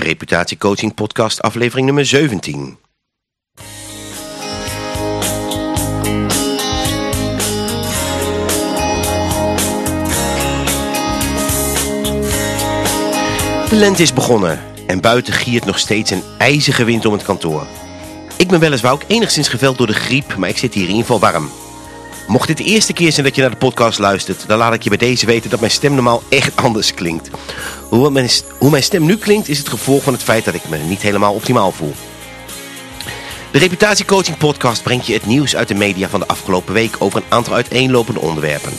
Reputatiecoaching podcast aflevering nummer 17. De lente is begonnen en buiten giert nog steeds een ijzige wind om het kantoor. Ik ben weliswaar ook enigszins geveld door de griep, maar ik zit hier in ieder geval warm. Mocht dit de eerste keer zijn dat je naar de podcast luistert, dan laat ik je bij deze weten dat mijn stem normaal echt anders klinkt. Hoe mijn, hoe mijn stem nu klinkt is het gevolg van het feit dat ik me niet helemaal optimaal voel. De Reputatiecoaching podcast brengt je het nieuws uit de media van de afgelopen week over een aantal uiteenlopende onderwerpen.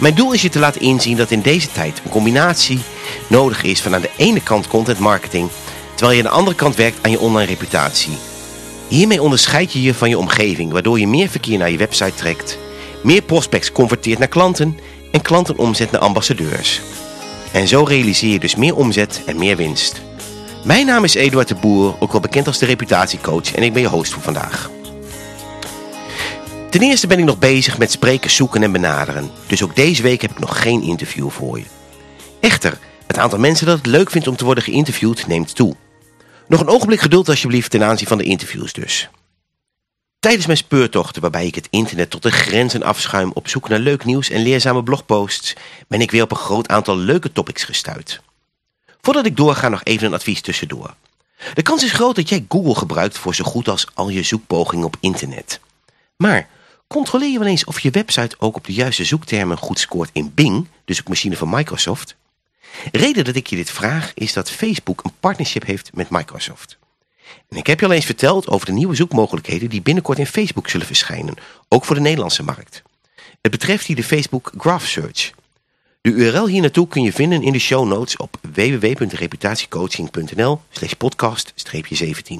Mijn doel is je te laten inzien dat in deze tijd een combinatie nodig is van aan de ene kant content marketing, terwijl je aan de andere kant werkt aan je online reputatie. Hiermee onderscheid je je van je omgeving, waardoor je meer verkeer naar je website trekt, meer prospects converteert naar klanten en klanten omzet naar ambassadeurs. En zo realiseer je dus meer omzet en meer winst. Mijn naam is Eduard de Boer, ook wel bekend als de reputatiecoach en ik ben je host voor vandaag. Ten eerste ben ik nog bezig met spreken, zoeken en benaderen, dus ook deze week heb ik nog geen interview voor je. Echter, het aantal mensen dat het leuk vindt om te worden geïnterviewd neemt toe. Nog een ogenblik geduld alsjeblieft ten aanzien van de interviews dus. Tijdens mijn speurtochten waarbij ik het internet tot de grenzen afschuim op zoek naar leuk nieuws en leerzame blogposts, ben ik weer op een groot aantal leuke topics gestuurd. Voordat ik doorga nog even een advies tussendoor. De kans is groot dat jij Google gebruikt voor zo goed als al je zoekpogingen op internet. Maar controleer je wel eens of je website ook op de juiste zoektermen goed scoort in Bing, de zoekmachine van Microsoft? Reden dat ik je dit vraag is dat Facebook een partnership heeft met Microsoft. En ik heb je al eens verteld over de nieuwe zoekmogelijkheden die binnenkort in Facebook zullen verschijnen, ook voor de Nederlandse markt. Het betreft hier de Facebook Graph Search. De URL hier naartoe kun je vinden in de show notes op www.reputatiecoaching.nl slash podcast-17.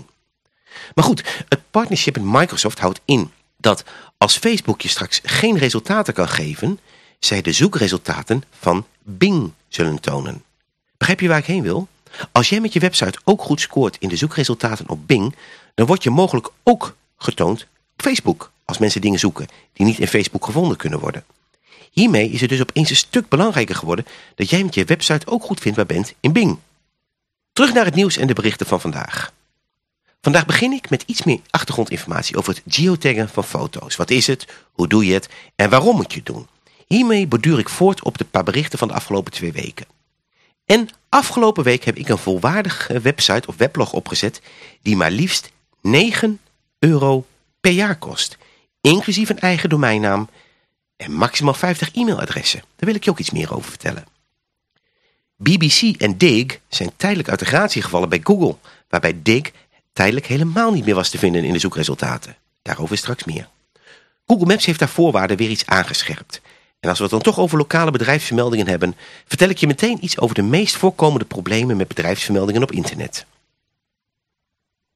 Maar goed, het partnership met Microsoft houdt in dat als Facebook je straks geen resultaten kan geven, zij de zoekresultaten van Bing zullen tonen. Begrijp je waar ik heen wil? Als jij met je website ook goed scoort in de zoekresultaten op Bing, dan word je mogelijk ook getoond op Facebook als mensen dingen zoeken die niet in Facebook gevonden kunnen worden. Hiermee is het dus opeens een stuk belangrijker geworden dat jij met je website ook goed vindbaar bent in Bing. Terug naar het nieuws en de berichten van vandaag. Vandaag begin ik met iets meer achtergrondinformatie over het geotaggen van foto's. Wat is het, hoe doe je het en waarom moet je het doen? Hiermee borduur ik voort op de paar berichten van de afgelopen twee weken. En afgelopen week heb ik een volwaardige website of weblog opgezet die maar liefst 9 euro per jaar kost. Inclusief een eigen domeinnaam en maximaal 50 e-mailadressen. Daar wil ik je ook iets meer over vertellen. BBC en Dig zijn tijdelijk uit de gratie gevallen bij Google, waarbij Dig tijdelijk helemaal niet meer was te vinden in de zoekresultaten. Daarover straks meer. Google Maps heeft daar voorwaarden weer iets aangescherpt. En als we het dan toch over lokale bedrijfsvermeldingen hebben, vertel ik je meteen iets over de meest voorkomende problemen met bedrijfsvermeldingen op internet.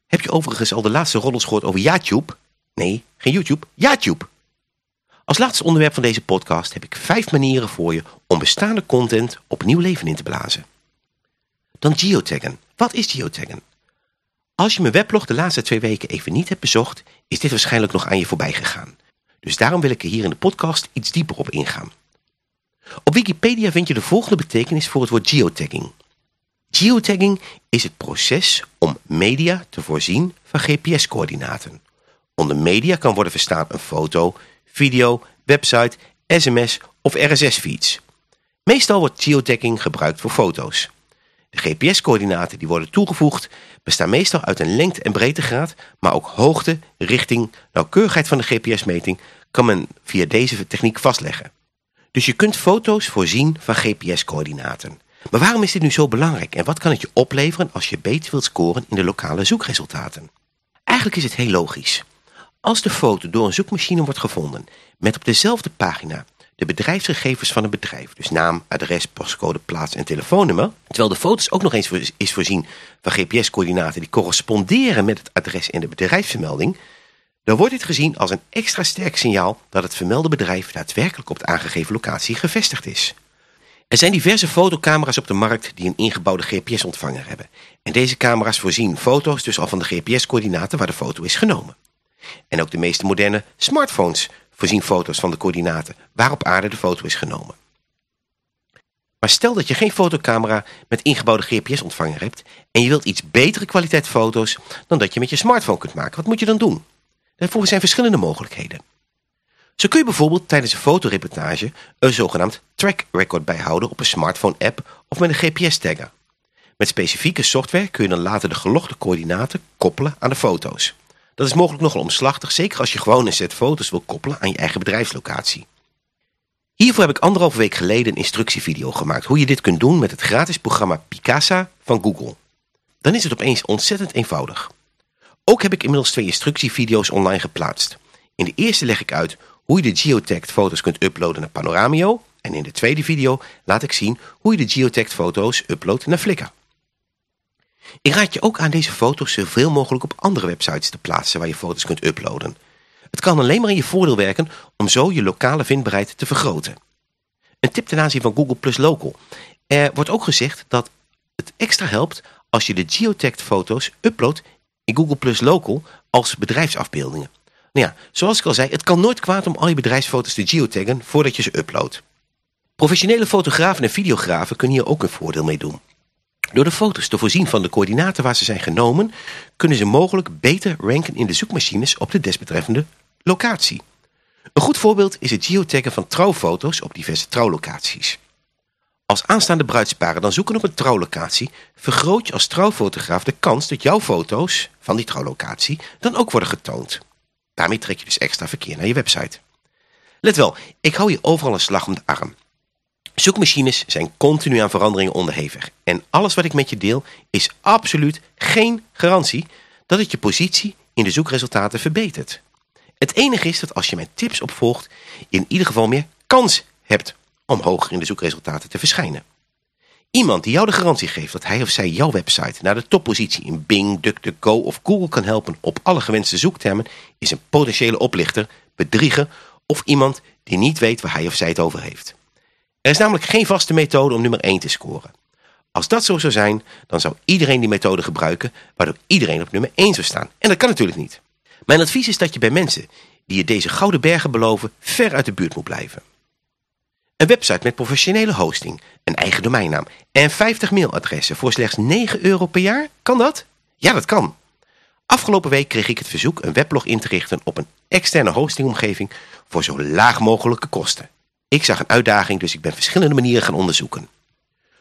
Heb je overigens al de laatste roddels gehoord over YouTube? Nee, geen YouTube, YouTube. Als laatste onderwerp van deze podcast heb ik vijf manieren voor je om bestaande content opnieuw leven in te blazen. Dan geotaggen. Wat is geotaggen? Als je mijn weblog de laatste twee weken even niet hebt bezocht, is dit waarschijnlijk nog aan je voorbij gegaan. Dus daarom wil ik er hier in de podcast iets dieper op ingaan. Op Wikipedia vind je de volgende betekenis voor het woord geotagging. Geotagging is het proces om media te voorzien van GPS-coördinaten. Onder media kan worden verstaan een foto, video, website, sms of RSS-feeds. Meestal wordt geotagging gebruikt voor foto's. De GPS-coördinaten die worden toegevoegd bestaan meestal uit een lengte- en breedtegraad, maar ook hoogte, richting, nauwkeurigheid van de GPS-meting kan men via deze techniek vastleggen. Dus je kunt foto's voorzien van GPS-coördinaten. Maar waarom is dit nu zo belangrijk en wat kan het je opleveren als je beter wilt scoren in de lokale zoekresultaten? Eigenlijk is het heel logisch. Als de foto door een zoekmachine wordt gevonden met op dezelfde pagina de bedrijfsgegevens van een bedrijf, dus naam, adres, postcode, plaats en telefoonnummer, terwijl de foto's ook nog eens is voorzien van GPS-coördinaten die corresponderen met het adres en de bedrijfsvermelding, dan wordt dit gezien als een extra sterk signaal dat het vermelde bedrijf daadwerkelijk op de aangegeven locatie gevestigd is. Er zijn diverse fotocamera's op de markt die een ingebouwde GPS-ontvanger hebben. En deze camera's voorzien foto's dus al van de GPS-coördinaten waar de foto is genomen. En ook de meeste moderne smartphones voorzien foto's van de coördinaten waarop aarde de foto is genomen. Maar stel dat je geen fotocamera met ingebouwde GPS-ontvanger hebt en je wilt iets betere kwaliteit foto's dan dat je met je smartphone kunt maken. Wat moet je dan doen? Daarvoor zijn verschillende mogelijkheden. Zo kun je bijvoorbeeld tijdens een fotoreportage een zogenaamd track record bijhouden op een smartphone-app of met een GPS-tagger. Met specifieke software kun je dan later de gelogde coördinaten koppelen aan de foto's. Dat is mogelijk nogal omslachtig, zeker als je gewoon een set foto's wil koppelen aan je eigen bedrijfslocatie. Hiervoor heb ik anderhalve week geleden een instructievideo gemaakt hoe je dit kunt doen met het gratis programma Picasa van Google. Dan is het opeens ontzettend eenvoudig. Ook heb ik inmiddels twee instructievideo's online geplaatst. In de eerste leg ik uit hoe je de geotagged foto's kunt uploaden naar Panoramio en in de tweede video laat ik zien hoe je de geotagged foto's uploadt naar Flickr. Ik raad je ook aan deze foto's zoveel mogelijk op andere websites te plaatsen waar je foto's kunt uploaden. Het kan alleen maar in je voordeel werken om zo je lokale vindbaarheid te vergroten. Een tip ten aanzien van Google Plus Local. Er wordt ook gezegd dat het extra helpt als je de geotagged foto's uploadt in Google Plus Local als bedrijfsafbeeldingen. Nou ja, zoals ik al zei, het kan nooit kwaad om al je bedrijfsfoto's te geotaggen voordat je ze uploadt. Professionele fotografen en videografen kunnen hier ook een voordeel mee doen. Door de foto's te voorzien van de coördinaten waar ze zijn genomen, kunnen ze mogelijk beter ranken in de zoekmachines op de desbetreffende locatie. Een goed voorbeeld is het geotaggen van trouwfoto's op diverse trouwlocaties. Als aanstaande bruidsparen dan zoeken op een trouwlocatie, vergroot je als trouwfotograaf de kans dat jouw foto's van die trouwlocatie dan ook worden getoond. Daarmee trek je dus extra verkeer naar je website. Let wel, ik hou je overal een slag om de arm. Zoekmachines zijn continu aan veranderingen onderhevig. En alles wat ik met je deel is absoluut geen garantie dat het je positie in de zoekresultaten verbetert. Het enige is dat als je mijn tips opvolgt, je in ieder geval meer kans hebt om hoger in de zoekresultaten te verschijnen. Iemand die jou de garantie geeft dat hij of zij jouw website naar de toppositie in Bing, DuckDuckGo of Google kan helpen op alle gewenste zoektermen, is een potentiële oplichter, bedrieger of iemand die niet weet waar hij of zij het over heeft. Er is namelijk geen vaste methode om nummer 1 te scoren. Als dat zo zou zijn, dan zou iedereen die methode gebruiken, waardoor iedereen op nummer 1 zou staan. En dat kan natuurlijk niet. Mijn advies is dat je bij mensen die je deze gouden bergen beloven, ver uit de buurt moet blijven. Een website met professionele hosting, een eigen domeinnaam en 50 mailadressen voor slechts 9 euro per jaar? Kan dat? Ja, dat kan. Afgelopen week kreeg ik het verzoek een weblog in te richten op een externe hostingomgeving voor zo laag mogelijke kosten. Ik zag een uitdaging, dus ik ben verschillende manieren gaan onderzoeken.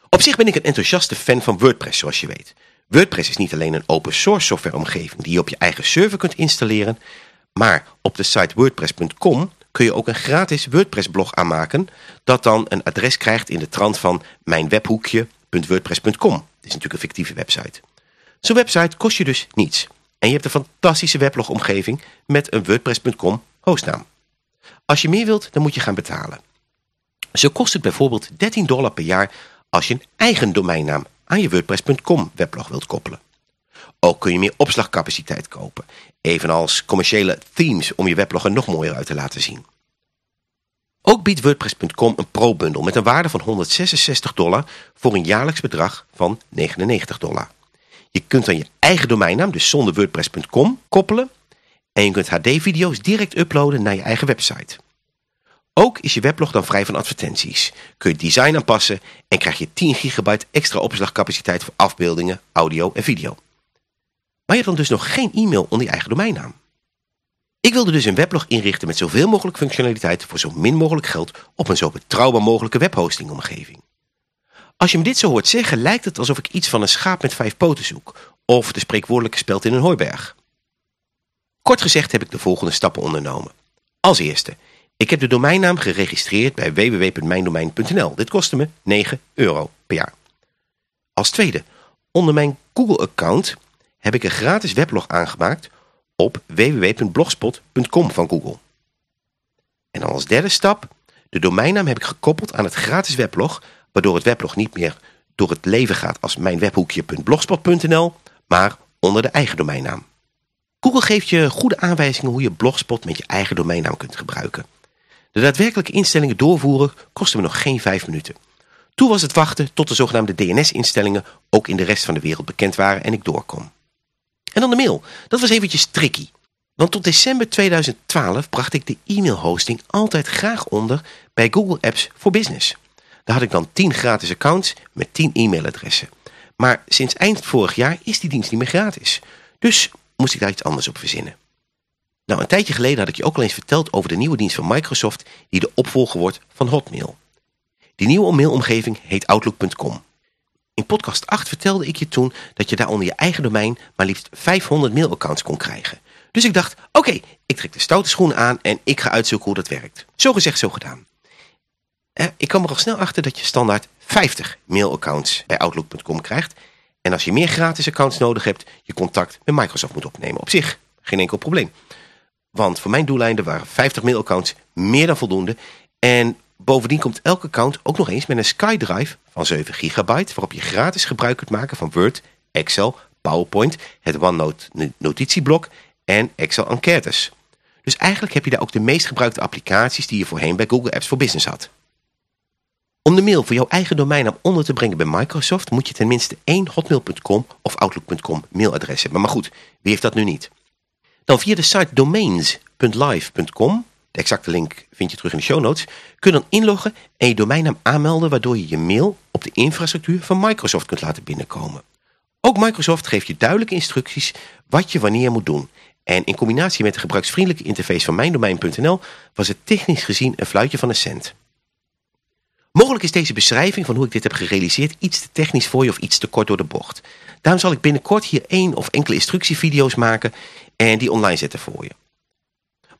Op zich ben ik een enthousiaste fan van WordPress, zoals je weet. WordPress is niet alleen een open source softwareomgeving die je op je eigen server kunt installeren, maar op de site wordpress.com kun je ook een gratis WordPress blog aanmaken dat dan een adres krijgt in de trant van mijnwebhoekje.wordpress.com. Dit is natuurlijk een fictieve website. Zo'n website kost je dus niets. En je hebt een fantastische weblogomgeving met een wordpress.com hostnaam. Als je meer wilt, dan moet je gaan betalen. Zo kost het bijvoorbeeld 13 dollar per jaar als je een eigen domeinnaam aan je WordPress.com weblog wilt koppelen. Ook kun je meer opslagcapaciteit kopen, evenals commerciële themes om je weblog er nog mooier uit te laten zien. Ook biedt WordPress.com een pro-bundel met een waarde van 166 dollar voor een jaarlijks bedrag van 99 dollar. Je kunt dan je eigen domeinnaam, dus zonder WordPress.com, koppelen en je kunt HD-video's direct uploaden naar je eigen website. Ook is je weblog dan vrij van advertenties. Kun je design aanpassen en krijg je 10 gigabyte extra opslagcapaciteit voor afbeeldingen, audio en video. Maar je dan dus nog geen e-mail onder je eigen domeinnaam. Ik wilde dus een weblog inrichten met zoveel mogelijk functionaliteit voor zo min mogelijk geld op een zo betrouwbaar mogelijke webhostingomgeving. Als je me dit zo hoort zeggen, lijkt het alsof ik iets van een schaap met vijf poten zoek, of de spreekwoordelijke speld in een hooiberg. Kort gezegd heb ik de volgende stappen ondernomen. Als eerste, ik heb de domeinnaam geregistreerd bij www.mijndomein.nl. Dit kostte me 9 euro per jaar. Als tweede, onder mijn Google-account heb ik een gratis weblog aangemaakt op www.blogspot.com van Google. En als derde stap, de domeinnaam heb ik gekoppeld aan het gratis weblog, waardoor het weblog niet meer door het leven gaat als mijnwebhoekje.blogspot.nl, maar onder de eigen domeinnaam. Google geeft je goede aanwijzingen hoe je Blogspot met je eigen domeinnaam kunt gebruiken. De daadwerkelijke instellingen doorvoeren kostte me nog geen vijf minuten. Toen was het wachten tot de zogenaamde DNS-instellingen ook in de rest van de wereld bekend waren en ik doorkom. En dan de mail. Dat was eventjes tricky. Want tot december 2012 bracht ik de e-mailhosting altijd graag onder bij Google Apps voor Business. Daar had ik dan 10 gratis accounts met 10 e-mailadressen. Maar sinds eind vorig jaar is die dienst niet meer gratis. Dus moest ik daar iets anders op verzinnen. Nou, een tijdje geleden had ik je ook al eens verteld over de nieuwe dienst van Microsoft die de opvolger wordt van Hotmail. Die nieuwe mailomgeving heet Outlook.com. In podcast 8 vertelde ik je toen dat je daar onder je eigen domein maar liefst 500 mailaccounts kon krijgen. Dus ik dacht, oké, ik trek de stoute schoen aan en ik ga uitzoeken hoe dat werkt. Zo gezegd, zo gedaan. Eh, ik kwam er al snel achter dat je standaard 50 mailaccounts bij Outlook.com krijgt. En als je meer gratis accounts nodig hebt, je contact met Microsoft moet opnemen. Op zich geen enkel probleem. Want voor mijn doeleinden waren 50 mailaccounts meer dan voldoende. En bovendien komt elke account ook nog eens met een SkyDrive van 7 gigabyte... waarop je gratis gebruik kunt maken van Word, Excel, PowerPoint, het OneNote notitieblok en Excel enquêtes. Dus eigenlijk heb je daar ook de meest gebruikte applicaties die je voorheen bij Google Apps for Business had. Om de mail voor jouw eigen domeinnaam onder te brengen bij Microsoft moet je tenminste één hotmail.com of outlook.com mailadres hebben. Maar goed, wie heeft dat nu niet? Dan via de site domains.live.com, de exacte link vind je terug in de show notes, kun dan inloggen en je domeinnaam aanmelden waardoor je je mail op de infrastructuur van Microsoft kunt laten binnenkomen. Ook Microsoft geeft je duidelijke instructies wat je wanneer moet doen. En in combinatie met de gebruiksvriendelijke interface van mijndomein.nl was het technisch gezien een fluitje van een cent. Mogelijk is deze beschrijving van hoe ik dit heb gerealiseerd iets te technisch voor je of iets te kort door de bocht. Daarom zal ik binnenkort hier één of enkele instructievideo's maken en die online zetten voor je.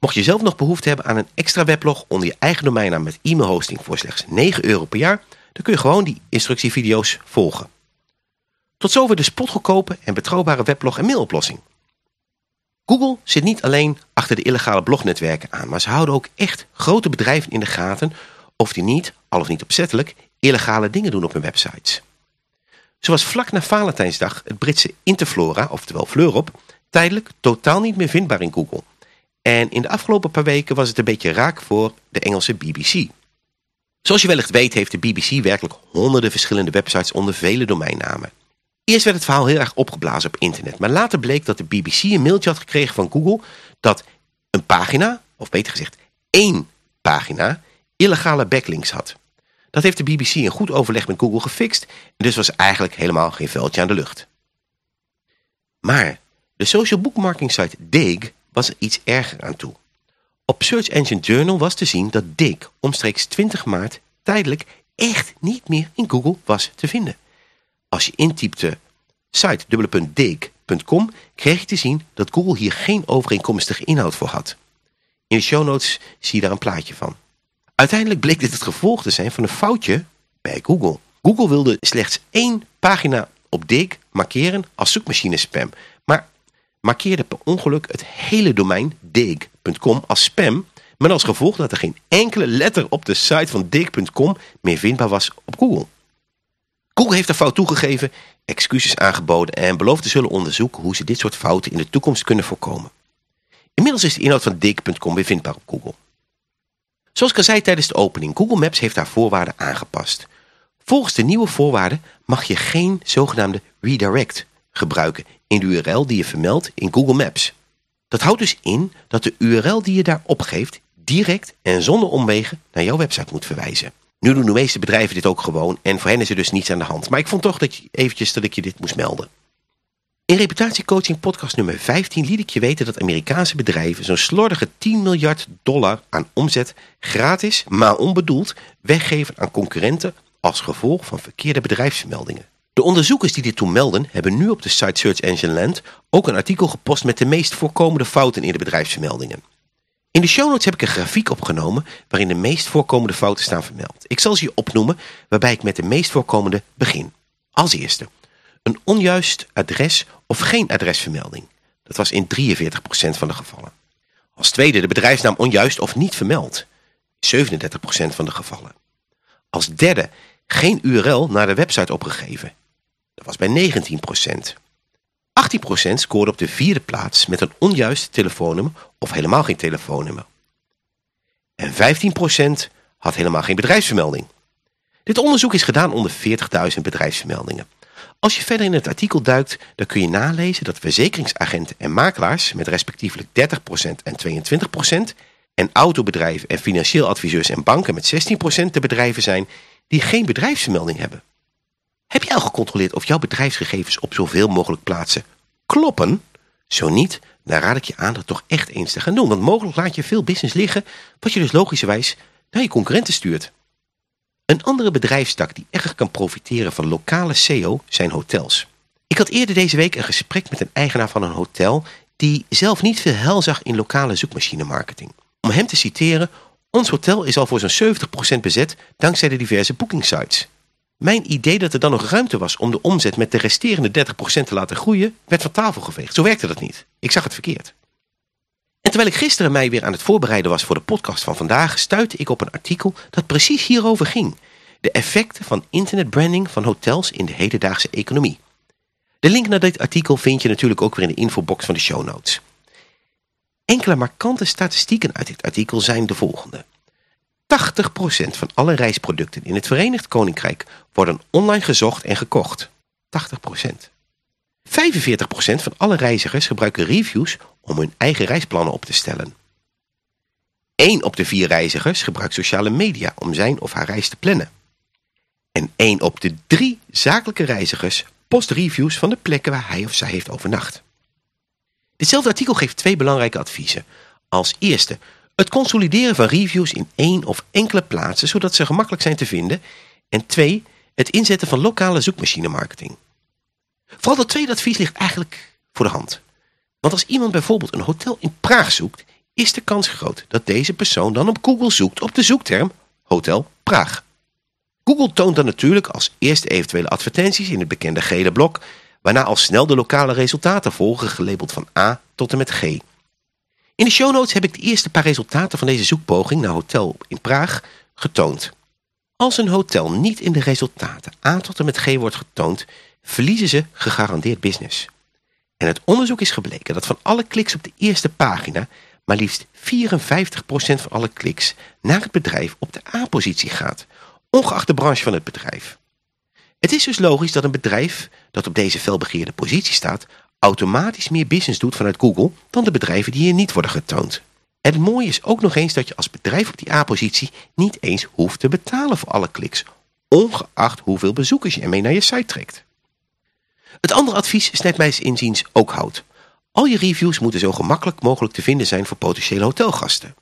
Mocht je zelf nog behoefte hebben aan een extra weblog onder je eigen domeinnaam met e-mailhosting voor slechts 9 euro per jaar, dan kun je gewoon die instructievideo's volgen. Tot zover de spotgoedkope en betrouwbare weblog en mailoplossing. Google zit niet alleen achter de illegale blognetwerken aan, maar ze houden ook echt grote bedrijven in de gaten of die niet, al of niet opzettelijk, illegale dingen doen op hun websites. Zoals vlak na Valentijnsdag het Britse Interflora, oftewel Fleurop, tijdelijk totaal niet meer vindbaar in Google. En in de afgelopen paar weken was het een beetje raak voor de Engelse BBC. Zoals je wellicht weet heeft de BBC werkelijk honderden verschillende websites onder vele domeinnamen. Eerst werd het verhaal heel erg opgeblazen op internet, maar later bleek dat de BBC een mailtje had gekregen van Google dat een pagina, of beter gezegd één pagina, illegale backlinks had. Dat heeft de BBC in goed overleg met Google gefixt dus was eigenlijk helemaal geen veldje aan de lucht. Maar de social bookmarking site Dig was er iets erger aan toe. Op Search Engine Journal was te zien dat Dig omstreeks 20 maart tijdelijk echt niet meer in Google was te vinden. Als je intypte site.dig.com kreeg je te zien dat Google hier geen overeenkomstige inhoud voor had. In de show notes zie je daar een plaatje van. Uiteindelijk bleek dit het gevolg te zijn van een foutje bij Google. Google wilde slechts één pagina op Dig markeren als zoekmachine spam. Maar markeerde per ongeluk het hele domein dig.com als spam... met als gevolg dat er geen enkele letter op de site van dig.com meer vindbaar was op Google. Google heeft de fout toegegeven, excuses aangeboden en belooft te zullen onderzoeken hoe ze dit soort fouten in de toekomst kunnen voorkomen. Inmiddels is de inhoud van dig.com weer vindbaar op Google. Zoals ik al zei tijdens de opening, Google Maps heeft haar voorwaarden aangepast. Volgens de nieuwe voorwaarden mag je geen zogenaamde redirect gebruiken in de URL die je vermeldt in Google Maps. Dat houdt dus in dat de URL die je daar opgeeft direct en zonder omwegen naar jouw website moet verwijzen. Nu doen de meeste bedrijven dit ook gewoon en voor hen is er dus niets aan de hand. Maar ik vond toch dat je, eventjes dat ik je dit moest melden. In reputatiecoaching podcast nummer 15 liet ik je weten dat Amerikaanse bedrijven zo'n slordige 10 miljard dollar aan omzet gratis, maar onbedoeld, weggeven aan concurrenten als gevolg van verkeerde bedrijfsmeldingen. De onderzoekers die dit toen melden hebben nu op de site Search Engine Land ook een artikel gepost met de meest voorkomende fouten in de bedrijfsvermeldingen. In de show notes heb ik een grafiek opgenomen waarin de meest voorkomende fouten staan vermeld. Ik zal ze je opnoemen waarbij ik met de meest voorkomende begin. Als eerste, een onjuist adres of geen adresvermelding. Dat was in 43% van de gevallen. Als tweede de bedrijfsnaam onjuist of niet vermeld. 37% van de gevallen. Als derde geen URL naar de website opgegeven. Dat was bij 19%. 18% scoorde op de vierde plaats met een onjuist telefoonnummer of helemaal geen telefoonnummer. En 15% had helemaal geen bedrijfsvermelding. Dit onderzoek is gedaan onder 40.000 bedrijfsvermeldingen. Als je verder in het artikel duikt, dan kun je nalezen dat verzekeringsagenten en makelaars met respectievelijk 30% en 22% en autobedrijven en financieel adviseurs en banken met 16% de bedrijven zijn die geen bedrijfsvermelding hebben. Heb jij al gecontroleerd of jouw bedrijfsgegevens op zoveel mogelijk plaatsen kloppen? Zo niet, dan raad ik je aan dat toch echt eens te gaan doen. Want mogelijk laat je veel business liggen, wat je dus logischerwijs naar je concurrenten stuurt. Een andere bedrijfstak die erg kan profiteren van lokale SEO zijn hotels. Ik had eerder deze week een gesprek met een eigenaar van een hotel die zelf niet veel hel zag in lokale zoekmachine marketing. Om hem te citeren, ons hotel is al voor zo'n 70% bezet dankzij de diverse boekingsites. Mijn idee dat er dan nog ruimte was om de omzet met de resterende 30% te laten groeien, werd van tafel geveegd. Zo werkte dat niet. Ik zag het verkeerd. En terwijl ik gisteren mij weer aan het voorbereiden was voor de podcast van vandaag, stuitte ik op een artikel dat precies hierover ging. De effecten van internetbranding van hotels in de hedendaagse economie. De link naar dit artikel vind je natuurlijk ook weer in de infobox van de show notes. Enkele markante statistieken uit dit artikel zijn de volgende. 80% van alle reisproducten in het Verenigd Koninkrijk worden online gezocht en gekocht. 80%. 45% van alle reizigers gebruiken reviews om hun eigen reisplannen op te stellen. 1 op de 4 reizigers gebruikt sociale media om zijn of haar reis te plannen. En 1 op de 3 zakelijke reizigers post reviews van de plekken waar hij of zij heeft overnacht. Ditzelfde artikel geeft twee belangrijke adviezen. Als eerste, het consolideren van reviews in één of enkele plaatsen, zodat ze gemakkelijk zijn te vinden. En twee, het inzetten van lokale zoekmachine marketing. Vooral dat tweede advies ligt eigenlijk voor de hand. Want als iemand bijvoorbeeld een hotel in Praag zoekt, is de kans groot dat deze persoon dan op Google zoekt op de zoekterm Hotel Praag. Google toont dan natuurlijk als eerste eventuele advertenties in het bekende gele blok, waarna al snel de lokale resultaten volgen gelabeld van A tot en met G. In de show notes heb ik de eerste paar resultaten van deze zoekpoging naar hotel in Praag getoond. Als een hotel niet in de resultaten A tot en met G wordt getoond, verliezen ze gegarandeerd business. En het onderzoek is gebleken dat van alle kliks op de eerste pagina maar liefst 54% van alle kliks naar het bedrijf op de A-positie gaat, ongeacht de branche van het bedrijf. Het is dus logisch dat een bedrijf dat op deze felbegeerde positie staat automatisch meer business doet vanuit Google dan de bedrijven die hier niet worden getoond. Het mooie is ook nog eens dat je als bedrijf op die A-positie niet eens hoeft te betalen voor alle kliks, ongeacht hoeveel bezoekers je ermee naar je site trekt. Het andere advies snijdt mij inziens ook hout. Al je reviews moeten zo gemakkelijk mogelijk te vinden zijn voor potentiële hotelgasten.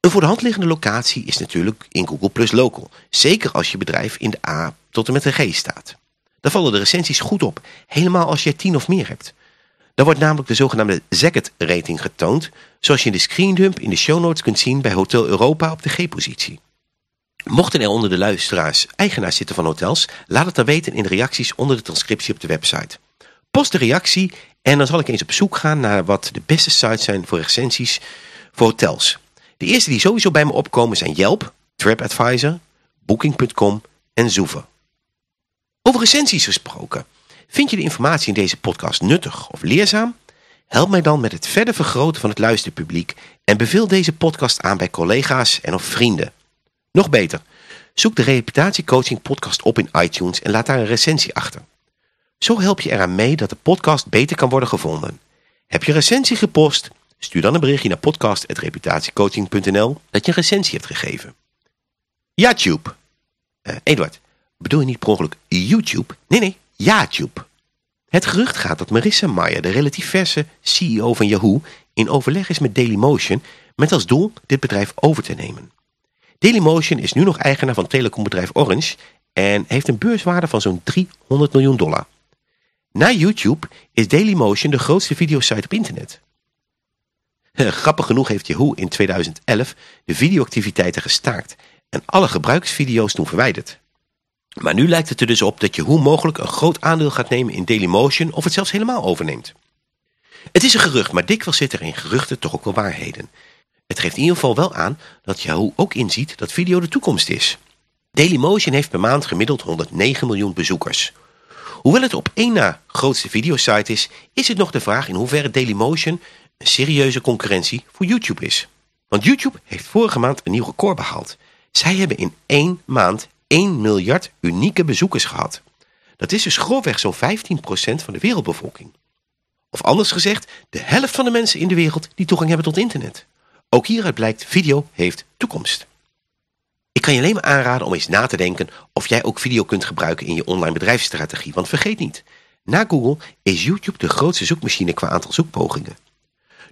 Een voor de hand liggende locatie is natuurlijk in Google Plus Local, zeker als je bedrijf in de A tot en met de G staat. Daar vallen de recensies goed op, helemaal als je 10 of meer hebt. Dan wordt namelijk de zogenaamde Zagat rating getoond, zoals je in de screendump in de show notes kunt zien bij Hotel Europa op de G-positie. Mochten er onder de luisteraars eigenaars zitten van hotels, laat het dan weten in de reacties onder de transcriptie op de website. Post de reactie en dan zal ik eens op zoek gaan naar wat de beste sites zijn voor recensies voor hotels. De eerste die sowieso bij me opkomen zijn Yelp, TripAdvisor, Booking.com en Zoever. Over recensies gesproken. Vind je de informatie in deze podcast nuttig of leerzaam? Help mij dan met het verder vergroten van het luisterpubliek en beveel deze podcast aan bij collega's en of vrienden. Nog beter, zoek de reputatiecoaching podcast op in iTunes en laat daar een recensie achter. Zo help je eraan mee dat de podcast beter kan worden gevonden. Heb je recensie gepost? Stuur dan een berichtje naar podcast.reputatiecoaching.nl dat je een recensie hebt gegeven. Ja, Tube. Uh, Eduard, bedoel je niet per ongeluk YouTube? Nee, nee, Ja-Tube. Het gerucht gaat dat Marissa Mayer, de relatief verse CEO van Yahoo, in overleg is met Dailymotion met als doel dit bedrijf over te nemen. Dailymotion is nu nog eigenaar van telecombedrijf Orange en heeft een beurswaarde van zo'n 300 miljoen dollar. Na YouTube is Dailymotion de grootste videosite op internet. Grappig genoeg heeft Yahoo in 2011 de videoactiviteiten gestaakt en alle gebruiksvideo's toen verwijderd. Maar nu lijkt het er dus op dat Yahoo mogelijk een groot aandeel gaat nemen in Dailymotion of het zelfs helemaal overneemt. Het is een gerucht, maar dikwijls zitten er in geruchten toch ook wel waarheden. Het geeft in ieder geval wel aan dat Yahoo ook inziet dat video de toekomst is. Dailymotion heeft per maand gemiddeld 109 miljoen bezoekers. Hoewel het op één na grootste videosite is, is het nog de vraag in hoeverre Dailymotion een serieuze concurrentie voor YouTube is. Want YouTube heeft vorige maand een nieuw record behaald. Zij hebben in één maand 1 miljard unieke bezoekers gehad. Dat is dus grofweg zo'n 15% van de wereldbevolking. Of anders gezegd, de helft van de mensen in de wereld die toegang hebben tot internet. Ook hieruit blijkt, video heeft toekomst. Ik kan je alleen maar aanraden om eens na te denken of jij ook video kunt gebruiken in je online bedrijfsstrategie. Want vergeet niet, na Google is YouTube de grootste zoekmachine qua aantal zoekpogingen.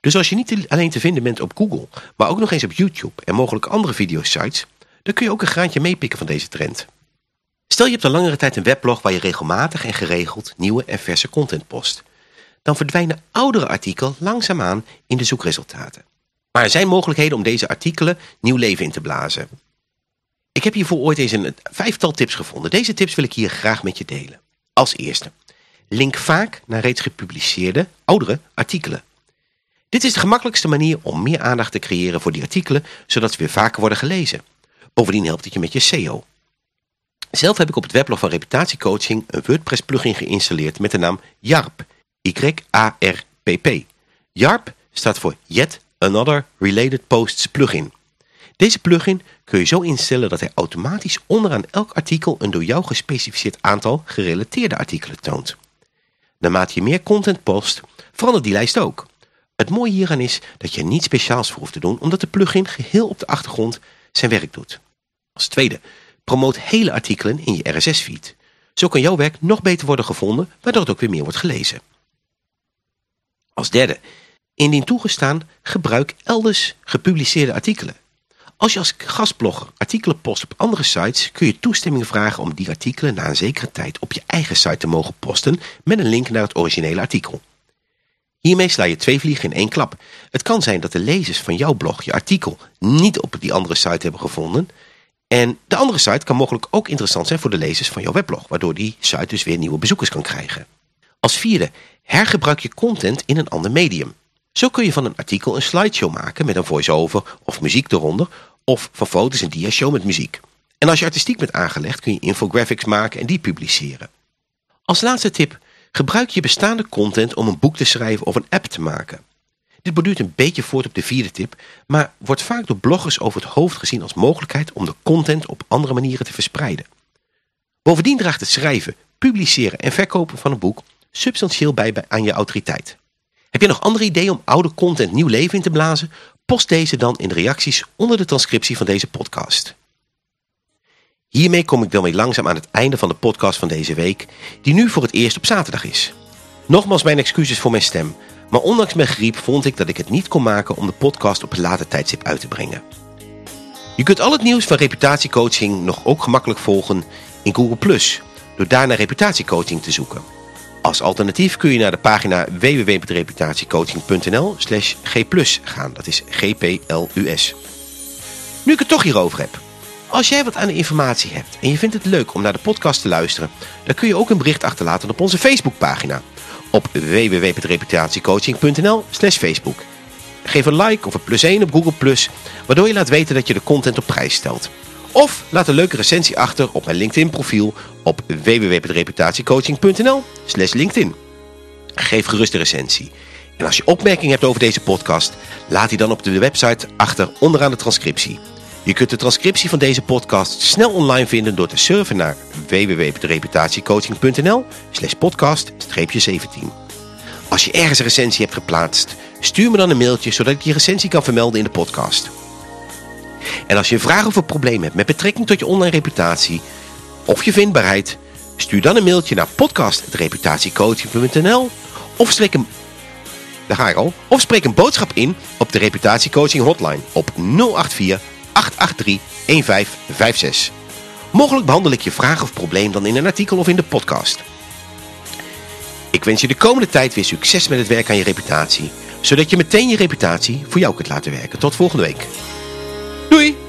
Dus als je niet alleen te vinden bent op Google, maar ook nog eens op YouTube en mogelijk andere videosites, dan kun je ook een graantje meepikken van deze trend. Stel je hebt al langere tijd een weblog waar je regelmatig en geregeld nieuwe en verse content post. Dan verdwijnen oudere artikelen langzaamaan in de zoekresultaten. Maar er zijn mogelijkheden om deze artikelen nieuw leven in te blazen. Ik heb hiervoor ooit eens een vijftal tips gevonden. Deze tips wil ik hier graag met je delen. Als eerste, link vaak naar reeds gepubliceerde, oudere artikelen. Dit is de gemakkelijkste manier om meer aandacht te creëren voor die artikelen, zodat ze weer vaker worden gelezen. Bovendien helpt het je met je SEO. Zelf heb ik op het weblog van Reputatiecoaching een WordPress plugin geïnstalleerd met de naam YARP. Y-A-R-P-P. YARP staat voor Yet Another Related Posts Plugin. Deze plugin kun je zo instellen dat hij automatisch onderaan elk artikel een door jou gespecificeerd aantal gerelateerde artikelen toont. Naarmate je meer content post, verandert die lijst ook. Het mooie hieraan is dat je niets speciaals voor hoeft te doen, omdat de plugin geheel op de achtergrond zijn werk doet. Als tweede, promoot hele artikelen in je RSS-feed. Zo kan jouw werk nog beter worden gevonden, waardoor het ook weer meer wordt gelezen. Als derde, indien toegestaan, gebruik elders gepubliceerde artikelen. Als je als gastblogger artikelen post op andere sites, kun je toestemming vragen om die artikelen na een zekere tijd op je eigen site te mogen posten met een link naar het originele artikel. Hiermee sla je twee vliegen in één klap. Het kan zijn dat de lezers van jouw blog je artikel niet op die andere site hebben gevonden. En de andere site kan mogelijk ook interessant zijn voor de lezers van jouw weblog, waardoor die site dus weer nieuwe bezoekers kan krijgen. Als vierde, hergebruik je content in een ander medium. Zo kun je van een artikel een slideshow maken met een voice-over of muziek eronder, of van foto's een dia-show met muziek. En als je artistiek bent aangelegd kun je infographics maken en die publiceren. Als laatste tip, gebruik je bestaande content om een boek te schrijven of een app te maken. Dit borduurt een beetje voort op de vierde tip, maar wordt vaak door bloggers over het hoofd gezien als mogelijkheid om de content op andere manieren te verspreiden. Bovendien draagt het schrijven, publiceren en verkopen van een boek substantieel bij aan je autoriteit. Heb je nog andere ideeën om oude content nieuw leven in te blazen? Post deze dan in de reacties onder de transcriptie van deze podcast. Hiermee kom ik dan weer langzaam aan het einde van de podcast van deze week, die nu voor het eerst op zaterdag is. Nogmaals mijn excuses voor mijn stem, maar ondanks mijn griep vond ik dat ik het niet kon maken om de podcast op een later tijdstip uit te brengen. Je kunt al het nieuws van reputatiecoaching nog ook gemakkelijk volgen in Google+, door daar naar reputatiecoaching te zoeken. Als alternatief kun je naar de pagina www.reputatiecoaching.nl slash gplus gaan. Dat is G-P-L-U-S. Nu ik het toch hierover heb. Als jij wat aan de informatie hebt en je vindt het leuk om naar de podcast te luisteren, dan kun je ook een bericht achterlaten op onze Facebookpagina op www.reputatiecoaching.nl slash Facebook. Geef een like of een plus 1 op Google+, waardoor je laat weten dat je de content op prijs stelt. Of laat een leuke recensie achter op mijn LinkedIn profiel op www.reputatiecoaching.nl slash LinkedIn. Geef gerust een recensie. En als je opmerkingen hebt over deze podcast, laat die dan op de website achter onderaan de transcriptie. Je kunt de transcriptie van deze podcast snel online vinden door te surfen naar www.reputatiecoaching.nl slash podcast-17. Als je ergens een recensie hebt geplaatst, stuur me dan een mailtje zodat ik je recensie kan vermelden in de podcast. En als je een vraag of een probleem hebt met betrekking tot je online reputatie of je vindbaarheid, stuur dan een mailtje naar podcast.reputatiecoaching.nl of spreek een daar ga ik al. Of spreek een boodschap in op de reputatiecoaching hotline op 084 883 1556. Mogelijk behandel ik je vraag of probleem dan in een artikel of in de podcast. Ik wens je de komende tijd weer succes met het werk aan je reputatie, zodat je meteen je reputatie voor jou kunt laten werken. Tot volgende week. Doei!